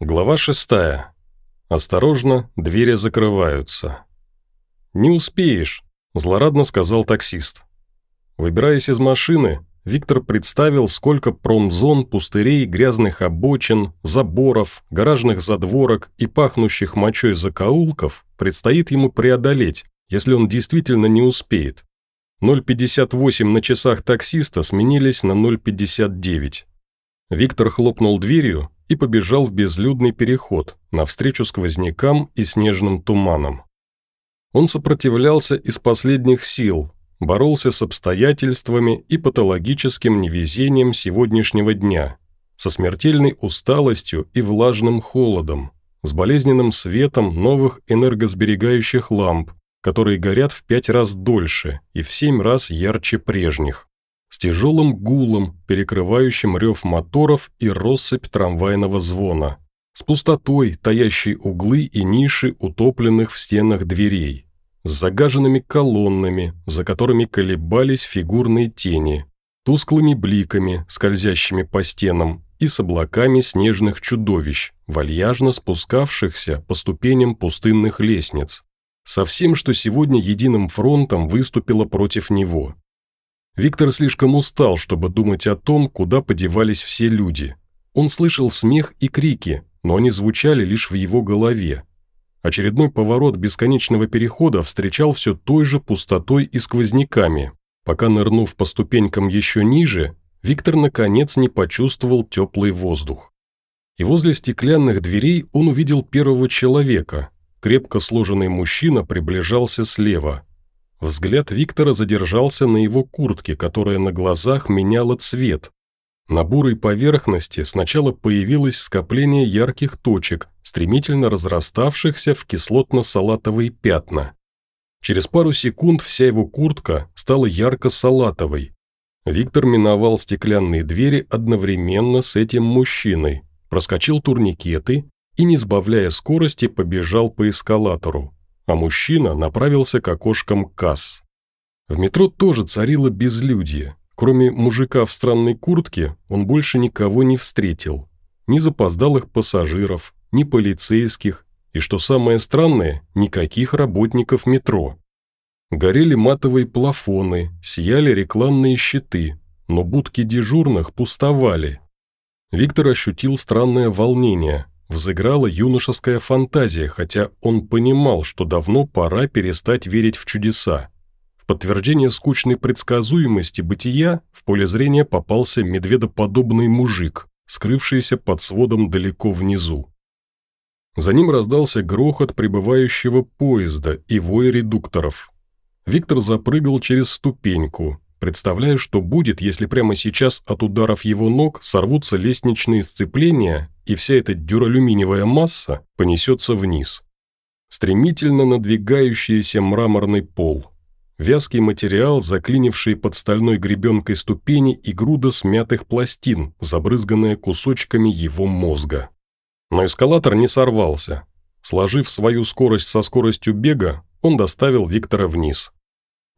Глава шестая. Осторожно, двери закрываются. «Не успеешь», – злорадно сказал таксист. Выбираясь из машины, Виктор представил, сколько промзон, пустырей, грязных обочин, заборов, гаражных задворок и пахнущих мочой закоулков предстоит ему преодолеть, если он действительно не успеет. 0,58 на часах таксиста сменились на 0,59. Виктор хлопнул дверью и побежал в безлюдный переход, навстречу сквознякам и снежным туманам. Он сопротивлялся из последних сил, боролся с обстоятельствами и патологическим невезением сегодняшнего дня, со смертельной усталостью и влажным холодом, с болезненным светом новых энергосберегающих ламп, которые горят в пять раз дольше и в семь раз ярче прежних с тяжелым гулом, перекрывающим рев моторов и россыпь трамвайного звона, с пустотой, таящей углы и ниши утопленных в стенах дверей, с загаженными колоннами, за которыми колебались фигурные тени, тусклыми бликами, скользящими по стенам, и с облаками снежных чудовищ, вальяжно спускавшихся по ступеням пустынных лестниц, со всем, что сегодня единым фронтом выступило против него. Виктор слишком устал, чтобы думать о том, куда подевались все люди. Он слышал смех и крики, но они звучали лишь в его голове. Очередной поворот бесконечного перехода встречал все той же пустотой и сквозняками, пока, нырнув по ступенькам еще ниже, Виктор наконец не почувствовал теплый воздух. И возле стеклянных дверей он увидел первого человека. Крепко сложенный мужчина приближался слева – Взгляд Виктора задержался на его куртке, которая на глазах меняла цвет. На бурой поверхности сначала появилось скопление ярких точек, стремительно разраставшихся в кислотно-салатовые пятна. Через пару секунд вся его куртка стала ярко-салатовой. Виктор миновал стеклянные двери одновременно с этим мужчиной, проскочил турникеты и, не сбавляя скорости, побежал по эскалатору а мужчина направился к окошкам касс. В метро тоже царило безлюдье. Кроме мужика в странной куртке, он больше никого не встретил. Ни запоздалых пассажиров, ни полицейских, и, что самое странное, никаких работников метро. Горели матовые плафоны, сияли рекламные щиты, но будки дежурных пустовали. Виктор ощутил странное волнение – Взыграла юношеская фантазия, хотя он понимал, что давно пора перестать верить в чудеса. В подтверждение скучной предсказуемости бытия в поле зрения попался медведоподобный мужик, скрывшийся под сводом далеко внизу. За ним раздался грохот прибывающего поезда и вой редукторов. Виктор запрыгал через ступеньку, представляя, что будет, если прямо сейчас от ударов его ног сорвутся лестничные сцепления и вся эта дюралюминиевая масса понесется вниз. Стремительно надвигающийся мраморный пол. Вязкий материал, заклинивший под стальной гребенкой ступени и груда смятых пластин, забрызганная кусочками его мозга. Но эскалатор не сорвался. Сложив свою скорость со скоростью бега, он доставил Виктора вниз.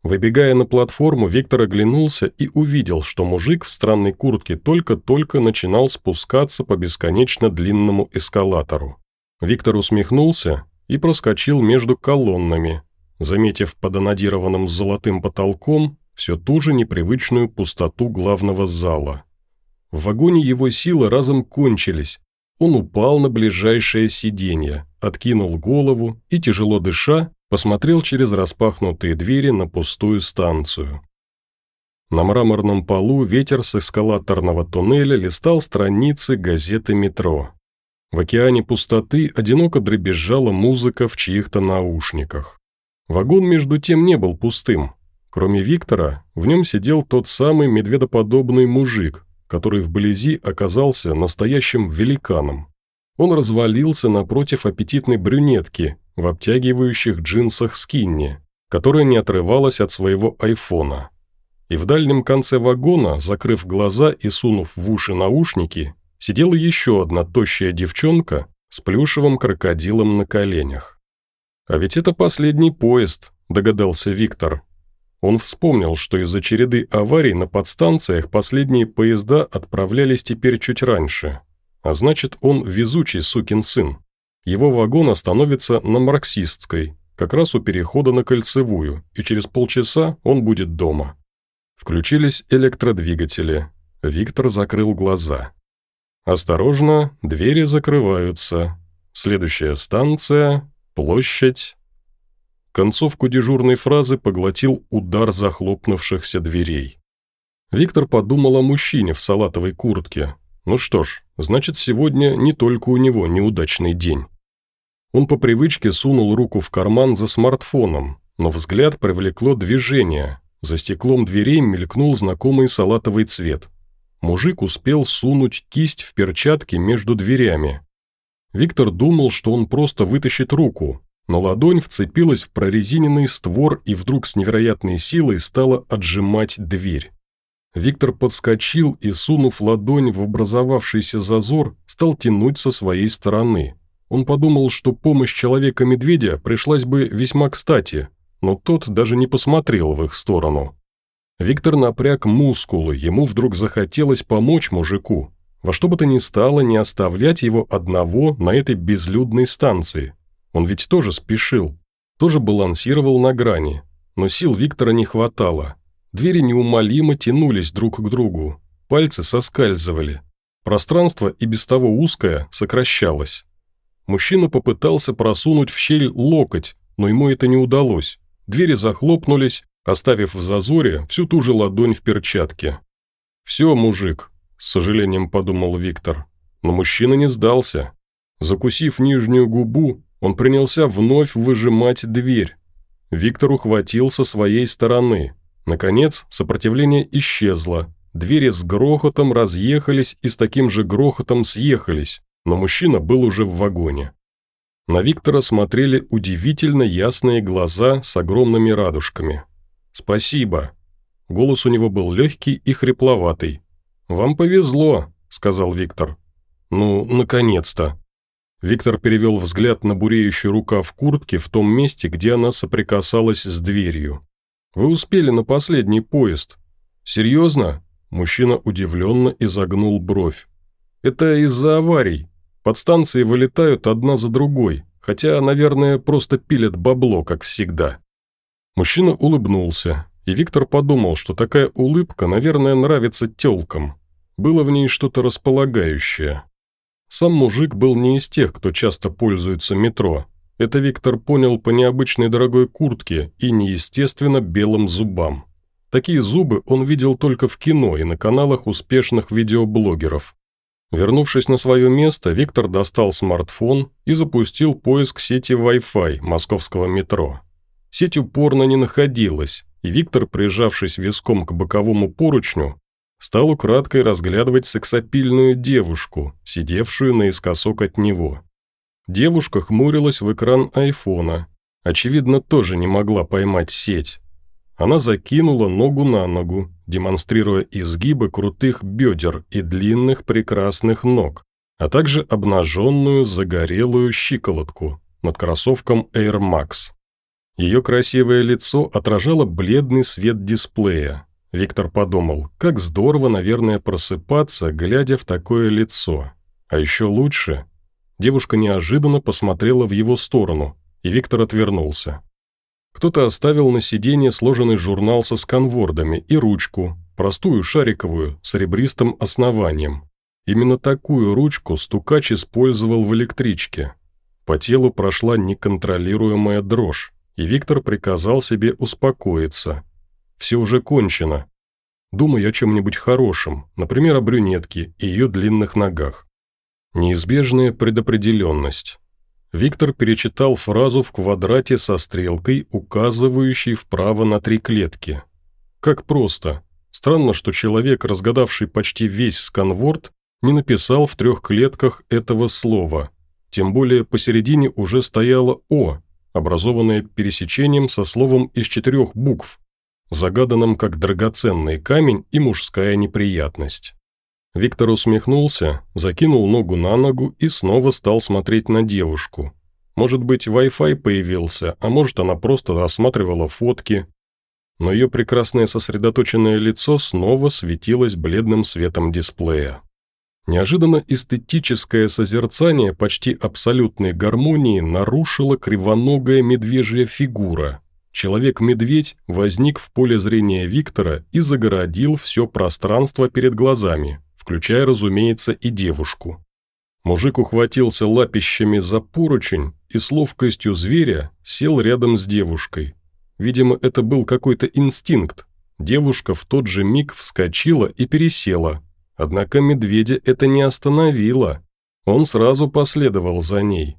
Выбегая на платформу, Виктор оглянулся и увидел, что мужик в странной куртке только-только начинал спускаться по бесконечно длинному эскалатору. Виктор усмехнулся и проскочил между колоннами, заметив под анодированным золотым потолком все ту же непривычную пустоту главного зала. В вагоне его силы разом кончились. Он упал на ближайшее сиденье, откинул голову и, тяжело дыша, посмотрел через распахнутые двери на пустую станцию. На мраморном полу ветер с эскалаторного туннеля листал страницы газеты «Метро». В океане пустоты одиноко дребезжала музыка в чьих-то наушниках. Вагон, между тем, не был пустым. Кроме Виктора, в нем сидел тот самый медведоподобный мужик, который вблизи оказался настоящим великаном. Он развалился напротив аппетитной брюнетки, в обтягивающих джинсах скинни, которая не отрывалась от своего айфона. И в дальнем конце вагона, закрыв глаза и сунув в уши наушники, сидела еще одна тощая девчонка с плюшевым крокодилом на коленях. «А ведь это последний поезд», – догадался Виктор. Он вспомнил, что из-за череды аварий на подстанциях последние поезда отправлялись теперь чуть раньше. а значит, он везучий сукин сын. Его вагон остановится на Марксистской, как раз у перехода на Кольцевую, и через полчаса он будет дома. Включились электродвигатели. Виктор закрыл глаза. Осторожно, двери закрываются. Следующая станция – площадь. Концовку дежурной фразы поглотил удар захлопнувшихся дверей. Виктор подумал о мужчине в салатовой куртке. Ну что ж, значит, сегодня не только у него неудачный день. Он по привычке сунул руку в карман за смартфоном, но взгляд привлекло движение. За стеклом дверей мелькнул знакомый салатовый цвет. Мужик успел сунуть кисть в перчатки между дверями. Виктор думал, что он просто вытащит руку, но ладонь вцепилась в прорезиненный створ и вдруг с невероятной силой стала отжимать дверь. Виктор подскочил и, сунув ладонь в образовавшийся зазор, стал тянуть со своей стороны. Он подумал, что помощь человека-медведя пришлась бы весьма кстати, но тот даже не посмотрел в их сторону. Виктор напряг мускулы, ему вдруг захотелось помочь мужику. Во что бы то ни стало не оставлять его одного на этой безлюдной станции. Он ведь тоже спешил, тоже балансировал на грани, но сил Виктора не хватало. Двери неумолимо тянулись друг к другу, пальцы соскальзывали. Пространство, и без того узкое, сокращалось. Мужчина попытался просунуть в щель локоть, но ему это не удалось. Двери захлопнулись, оставив в зазоре всю ту же ладонь в перчатке. «Все, мужик», – с сожалением подумал Виктор. Но мужчина не сдался. Закусив нижнюю губу, он принялся вновь выжимать дверь. Виктор ухватил со своей стороны. Наконец, сопротивление исчезло. Двери с грохотом разъехались и с таким же грохотом съехались, но мужчина был уже в вагоне. На Виктора смотрели удивительно ясные глаза с огромными радужками. «Спасибо». Голос у него был легкий и хрипловатый. «Вам повезло», — сказал Виктор. «Ну, наконец-то». Виктор перевел взгляд на буреющую рука в куртке в том месте, где она соприкасалась с дверью. Вы успели на последний поезд». «Серьезно?» Мужчина удивленно изогнул бровь. «Это из-за аварий. Подстанции вылетают одна за другой, хотя, наверное, просто пилят бабло, как всегда». Мужчина улыбнулся, и Виктор подумал, что такая улыбка, наверное, нравится тёлкам. Было в ней что-то располагающее. Сам мужик был не из тех, кто часто пользуется метро, это Виктор понял по необычной дорогой куртке и неестественно белым зубам. Такие зубы он видел только в кино и на каналах успешных видеоблогеров. Вернувшись на свое место, Виктор достал смартфон и запустил поиск сети Wi-Fi московского метро. Сеть упорно не находилась, и Виктор, прижавшись виском к боковому поручню, стал украдкой разглядывать сексапильную девушку, сидевшую наискосок от него. Девушка хмурилась в экран айфона. Очевидно, тоже не могла поймать сеть. Она закинула ногу на ногу, демонстрируя изгибы крутых бедер и длинных прекрасных ног, а также обнаженную загорелую щиколотку над кроссовком Air Max. Ее красивое лицо отражало бледный свет дисплея. Виктор подумал, как здорово, наверное, просыпаться, глядя в такое лицо. А еще лучше Девушка неожиданно посмотрела в его сторону, и Виктор отвернулся. Кто-то оставил на сиденье сложенный журнал со сканвордами и ручку, простую шариковую, с ребристым основанием. Именно такую ручку стукач использовал в электричке. По телу прошла неконтролируемая дрожь, и Виктор приказал себе успокоиться. Все уже кончено. Думай о чем-нибудь хорошем, например, о брюнетке и ее длинных ногах. Неизбежная предопределенность. Виктор перечитал фразу в квадрате со стрелкой, указывающей вправо на три клетки. Как просто. Странно, что человек, разгадавший почти весь сканворд, не написал в трех клетках этого слова. Тем более посередине уже стояло «О», образованное пересечением со словом из четырех букв, загаданным как драгоценный камень и мужская неприятность. Виктор усмехнулся, закинул ногу на ногу и снова стал смотреть на девушку. Может быть, Wi-Fi появился, а может, она просто рассматривала фотки. Но ее прекрасное сосредоточенное лицо снова светилось бледным светом дисплея. Неожиданно эстетическое созерцание почти абсолютной гармонии нарушила кривоногая медвежья фигура. Человек-медведь возник в поле зрения Виктора и загородил все пространство перед глазами, включая, разумеется, и девушку. Мужик ухватился лапищами за поручень и с ловкостью зверя сел рядом с девушкой. Видимо, это был какой-то инстинкт. Девушка в тот же миг вскочила и пересела, Однако медведя это не остановило. Он сразу последовал за ней.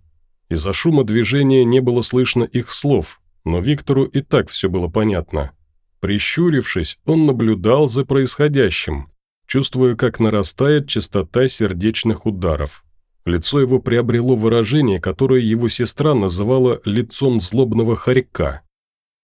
Из-за шума движения не было слышно их слов, но Виктору и так все было понятно. Прищурившись, он наблюдал за происходящим, чувствуя, как нарастает частота сердечных ударов. Лицо его приобрело выражение, которое его сестра называла «лицом злобного хорька».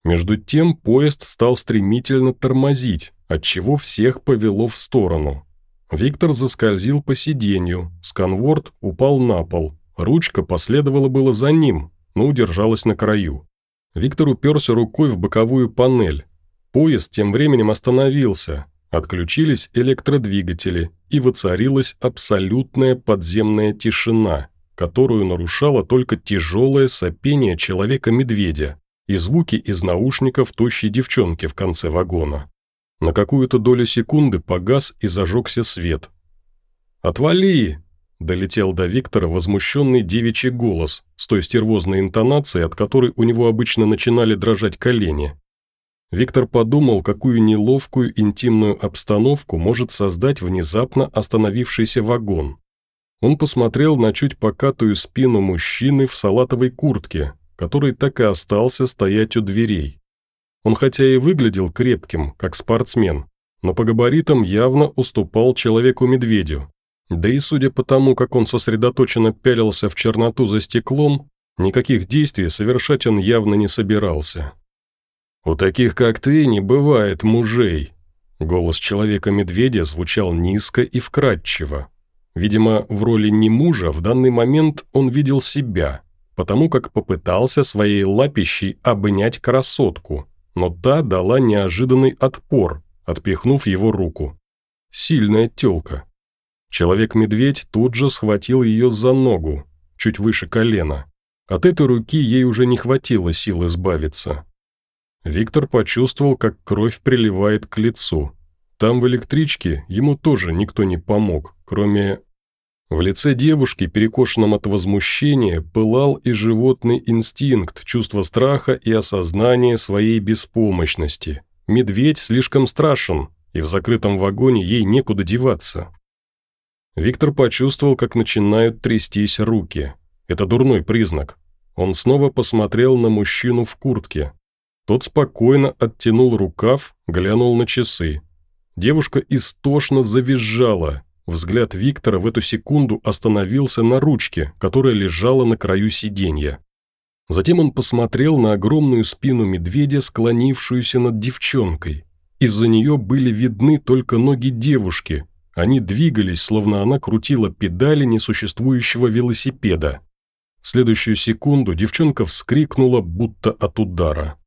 Между тем поезд стал стремительно тормозить, отчего всех повело в сторону. Виктор заскользил по сиденью, сканворд упал на пол. Ручка последовала было за ним, но удержалась на краю. Виктор уперся рукой в боковую панель. Поезд тем временем остановился, отключились электродвигатели, и воцарилась абсолютная подземная тишина, которую нарушало только тяжелое сопение человека-медведя и звуки из наушников тощей девчонки в конце вагона. На какую-то долю секунды погас и зажегся свет. «Отвали!» – долетел до Виктора возмущенный девичий голос с той стервозной интонацией, от которой у него обычно начинали дрожать колени. Виктор подумал, какую неловкую интимную обстановку может создать внезапно остановившийся вагон. Он посмотрел на чуть покатую спину мужчины в салатовой куртке, который так и остался стоять у дверей. Он хотя и выглядел крепким, как спортсмен, но по габаритам явно уступал человеку-медведю. Да и судя по тому, как он сосредоточенно пялился в черноту за стеклом, никаких действий совершать он явно не собирался. «У таких, как ты, не бывает мужей», Голос человека-медведя звучал низко и вкрадчиво. Видимо, в роли не мужа в данный момент он видел себя, потому как попытался своей лапищей обнять красотку, но та дала неожиданный отпор, отпихнув его руку. Сильная тёлка. Человек-медведь тут же схватил ее за ногу, чуть выше колена. От этой руки ей уже не хватило сил избавиться. Виктор почувствовал, как кровь приливает к лицу. Там в электричке ему тоже никто не помог, кроме в лице девушки, перекошенном от возмущения, пылал и животный инстинкт, чувство страха и осознание своей беспомощности. Медведь слишком страшен, и в закрытом вагоне ей некуда деваться. Виктор почувствовал, как начинают трястись руки. Это дурной признак. Он снова посмотрел на мужчину в куртке. Тот спокойно оттянул рукав, глянул на часы. Девушка истошно завизжала, Взгляд Виктора в эту секунду остановился на ручке, которая лежала на краю сиденья. Затем он посмотрел на огромную спину медведя, склонившуюся над девчонкой. Из-за нее были видны только ноги девушки. Они двигались, словно она крутила педали несуществующего велосипеда. В следующую секунду девчонка вскрикнула, будто от удара.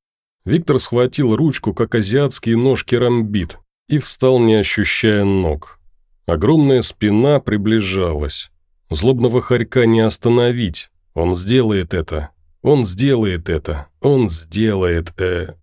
Виктор схватил ручку, как азиатский нож керамбит, и встал, не ощущая ног. Огромная спина приближалась. Злобного хорька не остановить. Он сделает это. Он сделает это. Он сделает... Э...